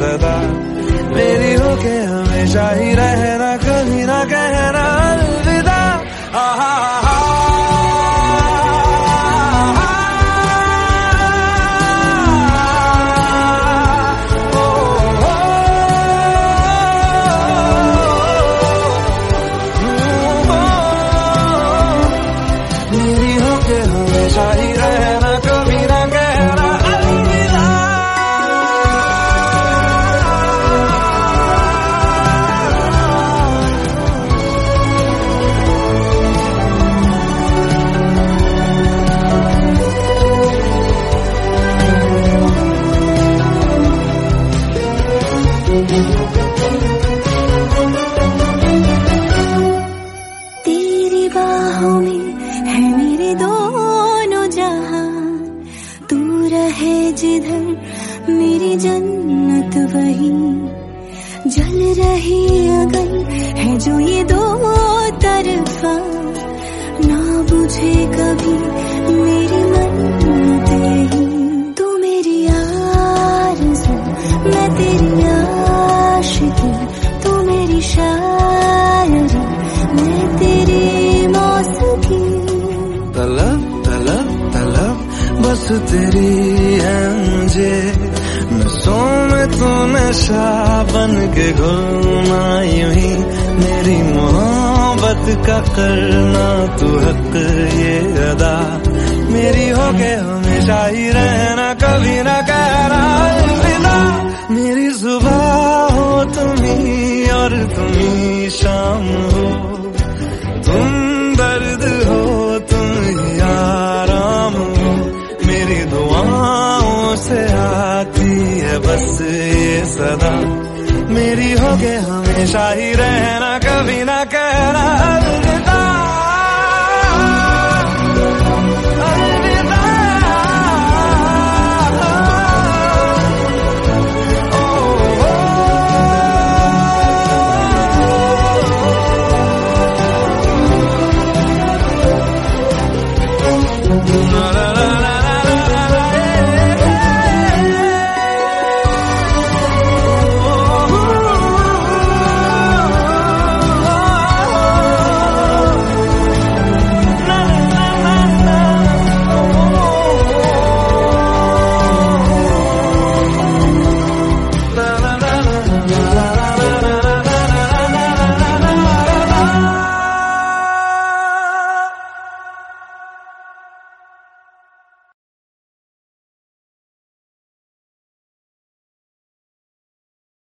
सदा। मेरी हो के हमेशा ही रहना कभी ना कहना अलविदा। आहा। तेरी बाहों में है मेरे दोनों जहाँ। तू रहे जिधर, मेरी जन्नत वही। जल रही है जो ये दो तरफा। ना बुझे कभी मेरी तू मेरी शायरी तेरी मौसीकी तलब तलब तलब, बस तेरी है मुझे में तू नशा बन के घुलना यूँ ही। मेरी मोहब्बत का करना तू हक ये अदा। मेरी हो के हमेशा ही रहना, कभी ना कहना मेरी सुबह तुम्ही और तुम्ही शाम हो। तुम दर्द हो, तुम ही आराम हो। मेरी दुआओं से आती है बस ये सदा। मेरी हो गए हमेशा ही रहना, कभी ना कहना। una